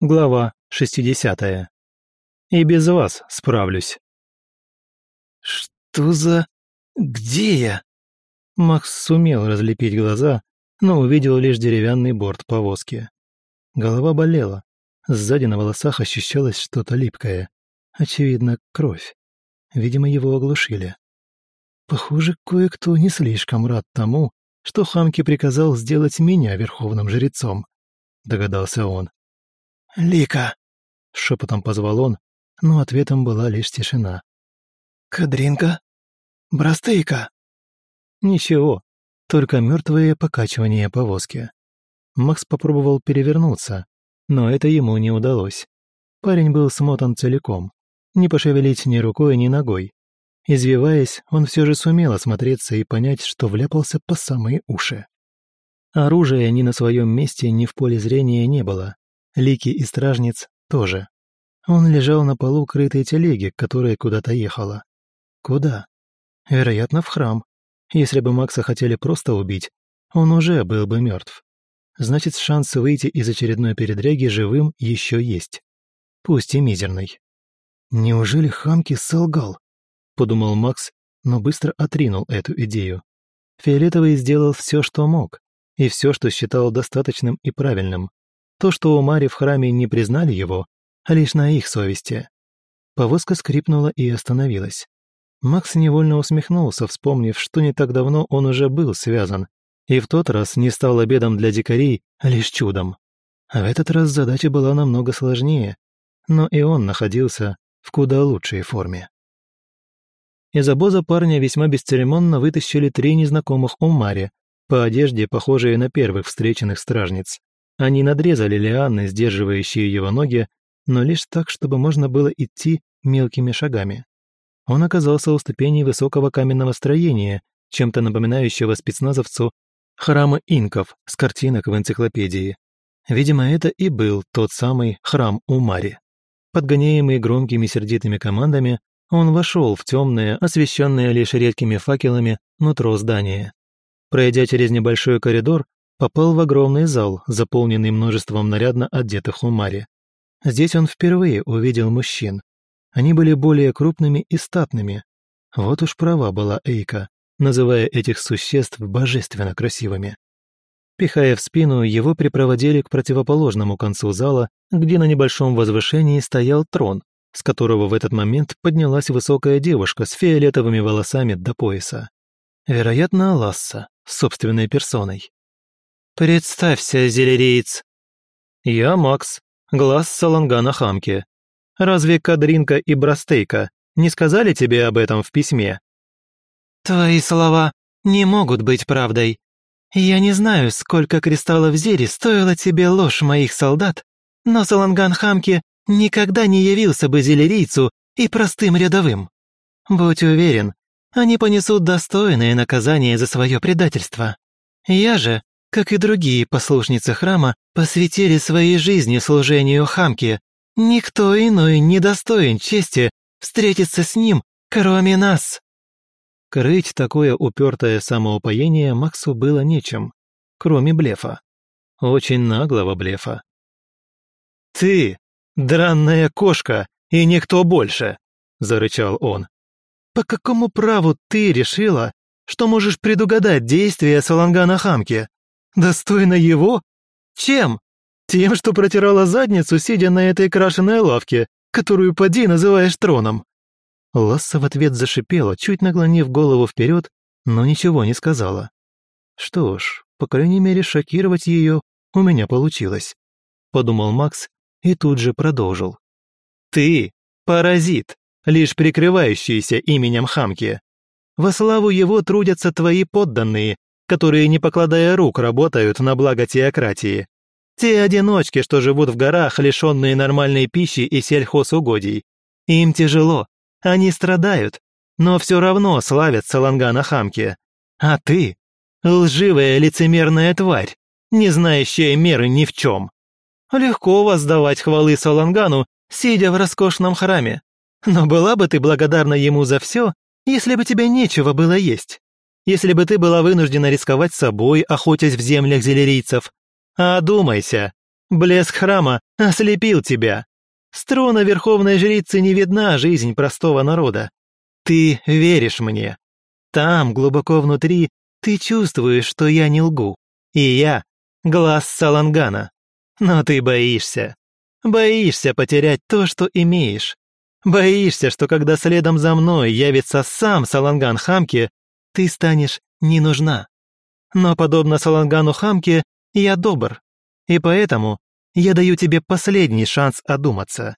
Глава 60. И без вас справлюсь. Что за... Где я? Макс сумел разлепить глаза, но увидел лишь деревянный борт повозки. Голова болела. Сзади на волосах ощущалось что-то липкое. Очевидно, кровь. Видимо, его оглушили. Похоже, кое-кто не слишком рад тому, что Хамки приказал сделать меня верховным жрецом, догадался он. «Лика!» — шепотом позвал он, но ответом была лишь тишина. «Кадринка? Брастейка?» Ничего, только мертвое покачивание повозки. Макс попробовал перевернуться, но это ему не удалось. Парень был смотан целиком. Не пошевелить ни рукой, ни ногой. Извиваясь, он все же сумел осмотреться и понять, что вляпался по самые уши. Оружия ни на своем месте, ни в поле зрения не было. Лики и стражниц тоже. Он лежал на полу крытой телеги, которая куда-то ехала. Куда? Вероятно, в храм. Если бы Макса хотели просто убить, он уже был бы мертв. Значит, шанс выйти из очередной передряги живым еще есть. Пусть и мизерный. Неужели Хамки солгал? подумал Макс, но быстро отринул эту идею. Фиолетовый сделал все, что мог, и все, что считал достаточным и правильным. То, что у Мари в храме не признали его, а лишь на их совести. Повозка скрипнула и остановилась. Макс невольно усмехнулся, вспомнив, что не так давно он уже был связан, и в тот раз не стал обедом для дикарей, а лишь чудом. А в этот раз задача была намного сложнее, но и он находился в куда лучшей форме. Из обоза парня весьма бесцеремонно вытащили три незнакомых Умари, по одежде похожие на первых встреченных стражниц. Они надрезали лианы, сдерживающие его ноги, но лишь так, чтобы можно было идти мелкими шагами. Он оказался у ступеней высокого каменного строения, чем-то напоминающего спецназовцу храма инков с картинок в энциклопедии. Видимо, это и был тот самый храм Умари. Подгоняемый громкими сердитыми командами, он вошел в темное, освещенное лишь редкими факелами, нутро здания. Пройдя через небольшой коридор, попал в огромный зал, заполненный множеством нарядно одетых умари. Здесь он впервые увидел мужчин. Они были более крупными и статными. Вот уж права была Эйка, называя этих существ божественно красивыми. Пихая в спину, его припроводили к противоположному концу зала, где на небольшом возвышении стоял трон, с которого в этот момент поднялась высокая девушка с фиолетовыми волосами до пояса. Вероятно, Ласса, собственной персоной. «Представься, зелериец!» «Я Макс, глаз Салангана Хамки. Разве Кадринка и Брастейка не сказали тебе об этом в письме?» «Твои слова не могут быть правдой. Я не знаю, сколько кристаллов зери стоила тебе ложь моих солдат, но Саланган Хамки никогда не явился бы зелерийцу и простым рядовым. Будь уверен, они понесут достойное наказание за свое предательство. Я же, как и другие послушницы храма, посвятили своей жизни служению Хамке. Никто иной не достоин чести встретиться с ним, кроме нас». Крыть такое упертое самоупоение Максу было нечем, кроме блефа. Очень наглого блефа. «Ты «Дранная кошка, и никто больше!» – зарычал он. «По какому праву ты решила, что можешь предугадать действия Салангана Хамки? Достойно его? Чем? Тем, что протирала задницу, сидя на этой крашеной лавке, которую поди называешь троном?» Ласса в ответ зашипела, чуть наклонив голову вперед, но ничего не сказала. «Что ж, по крайней мере, шокировать ее у меня получилось», — подумал Макс и тут же продолжил. «Ты – паразит, лишь прикрывающийся именем Хамки. Во славу его трудятся твои подданные, которые, не покладая рук, работают на благо теократии. Те одиночки, что живут в горах, лишенные нормальной пищи и сельхозугодий. Им тяжело, они страдают, но все равно славят Салангана Хамки. А ты – лживая лицемерная тварь, не знающая меры ни в чем. Легко воздавать хвалы Салангану, сидя в роскошном храме. Но была бы ты благодарна ему за все, если бы тебе нечего было есть. Если бы ты была вынуждена рисковать собой, охотясь в землях зелерийцев. Одумайся. Блеск храма ослепил тебя. С трона верховной жрицы не видна жизнь простого народа. Ты веришь мне. Там, глубоко внутри, ты чувствуешь, что я не лгу. И я — глаз Салангана. Но ты боишься. Боишься потерять то, что имеешь. Боишься, что когда следом за мной явится сам Саланган Хамки, ты станешь не нужна. Но подобно Салангану Хамке, я добр. И поэтому я даю тебе последний шанс одуматься.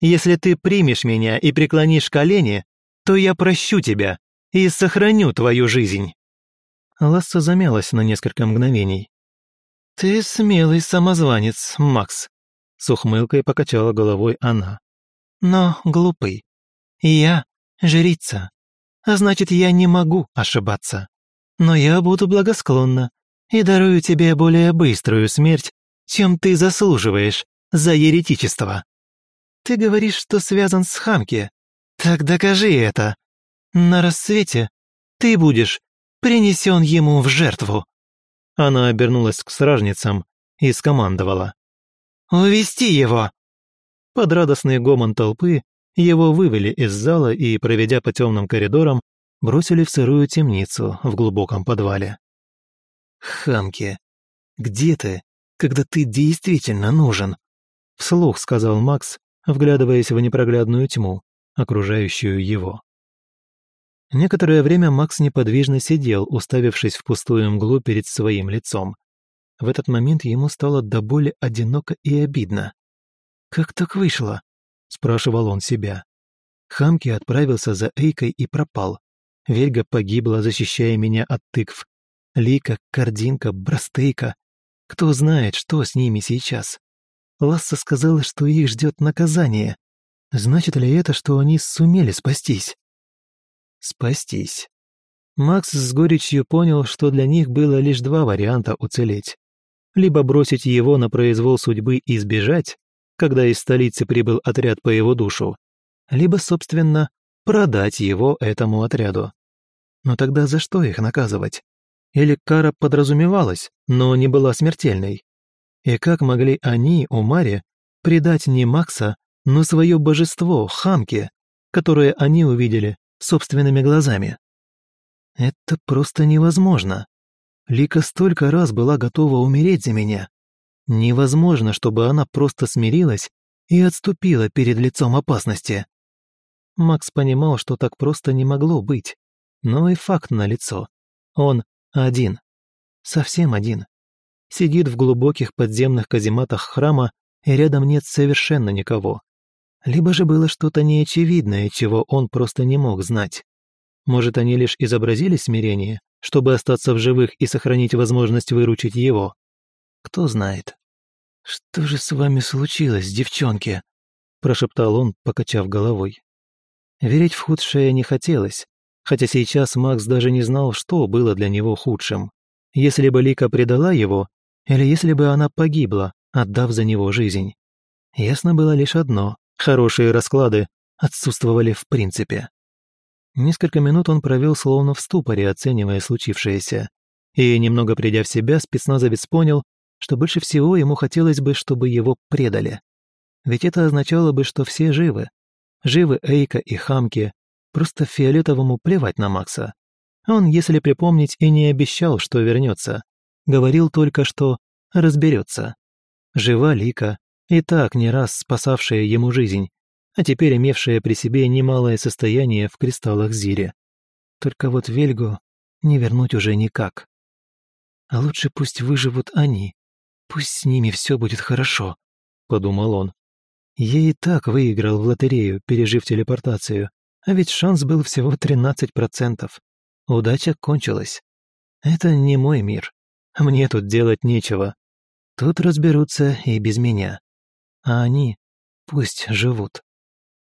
Если ты примешь меня и преклонишь колени, то я прощу тебя и сохраню твою жизнь». Ласса замялась на несколько мгновений. «Ты смелый самозванец, Макс», — с ухмылкой покачала головой она. «Но глупый. Я жрица, а значит, я не могу ошибаться. Но я буду благосклонна и дарую тебе более быструю смерть, чем ты заслуживаешь за еретичество. Ты говоришь, что связан с Хамки. Так докажи это. На рассвете ты будешь принесен ему в жертву». Она обернулась к стражницам и скомандовала. «Увести его!» Под радостный гомон толпы его вывели из зала и, проведя по темным коридорам, бросили в сырую темницу в глубоком подвале. «Хамки, где ты, когда ты действительно нужен?» Вслух сказал Макс, вглядываясь в непроглядную тьму, окружающую его. Некоторое время Макс неподвижно сидел, уставившись в пустую мглу перед своим лицом. В этот момент ему стало до боли одиноко и обидно. «Как так вышло?» – спрашивал он себя. Хамки отправился за Эйкой и пропал. Вельга погибла, защищая меня от тыкв. Лика, Кардинка, Брастейка. Кто знает, что с ними сейчас. Ласса сказала, что их ждет наказание. Значит ли это, что они сумели спастись? Спастись. Макс с горечью понял, что для них было лишь два варианта уцелеть. Либо бросить его на произвол судьбы и сбежать, когда из столицы прибыл отряд по его душу, либо, собственно, продать его этому отряду. Но тогда за что их наказывать? Или кара подразумевалась, но не была смертельной? И как могли они, у Мари, предать не Макса, но свое божество, Хамки, которое они увидели собственными глазами? Это просто невозможно. Лика столько раз была готова умереть за меня. Невозможно, чтобы она просто смирилась и отступила перед лицом опасности. Макс понимал, что так просто не могло быть. Но и факт налицо. Он один. Совсем один. Сидит в глубоких подземных казематах храма, и рядом нет совершенно никого. Либо же было что-то неочевидное, чего он просто не мог знать. Может, они лишь изобразили смирение, чтобы остаться в живых и сохранить возможность выручить его? Кто знает. «Что же с вами случилось, девчонки?» прошептал он, покачав головой. Верить в худшее не хотелось, хотя сейчас Макс даже не знал, что было для него худшим. Если бы Лика предала его, или если бы она погибла, отдав за него жизнь. Ясно было лишь одно – хорошие расклады отсутствовали в принципе. Несколько минут он провел словно в ступоре, оценивая случившееся. И, немного придя в себя, спецназовец понял, что больше всего ему хотелось бы, чтобы его предали. Ведь это означало бы, что все живы. Живы Эйка и Хамки, Просто Фиолетовому плевать на Макса. Он, если припомнить, и не обещал, что вернется. Говорил только, что разберется. Жива Лика, и так не раз спасавшая ему жизнь, а теперь имевшая при себе немалое состояние в кристаллах Зире. Только вот Вельгу не вернуть уже никак. А лучше пусть выживут они, пусть с ними все будет хорошо, подумал он. Я и так выиграл в лотерею, пережив телепортацию, а ведь шанс был всего 13%. Удача кончилась. Это не мой мир. Мне тут делать нечего. Тут разберутся и без меня. А они пусть живут.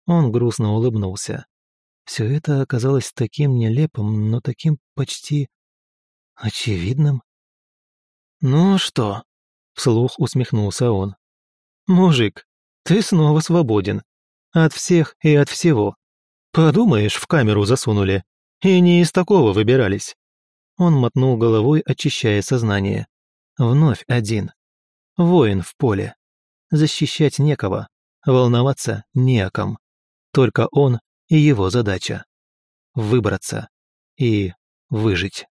Он грустно улыбнулся. Все это оказалось таким нелепым, но таким почти очевидным. «Ну что?» — вслух усмехнулся он. «Мужик, ты снова свободен. От всех и от всего. Подумаешь, в камеру засунули. И не из такого выбирались. Он мотнул головой, очищая сознание. Вновь один. Воин в поле. Защищать некого, волноваться не о ком. Только он и его задача. Выбраться и выжить.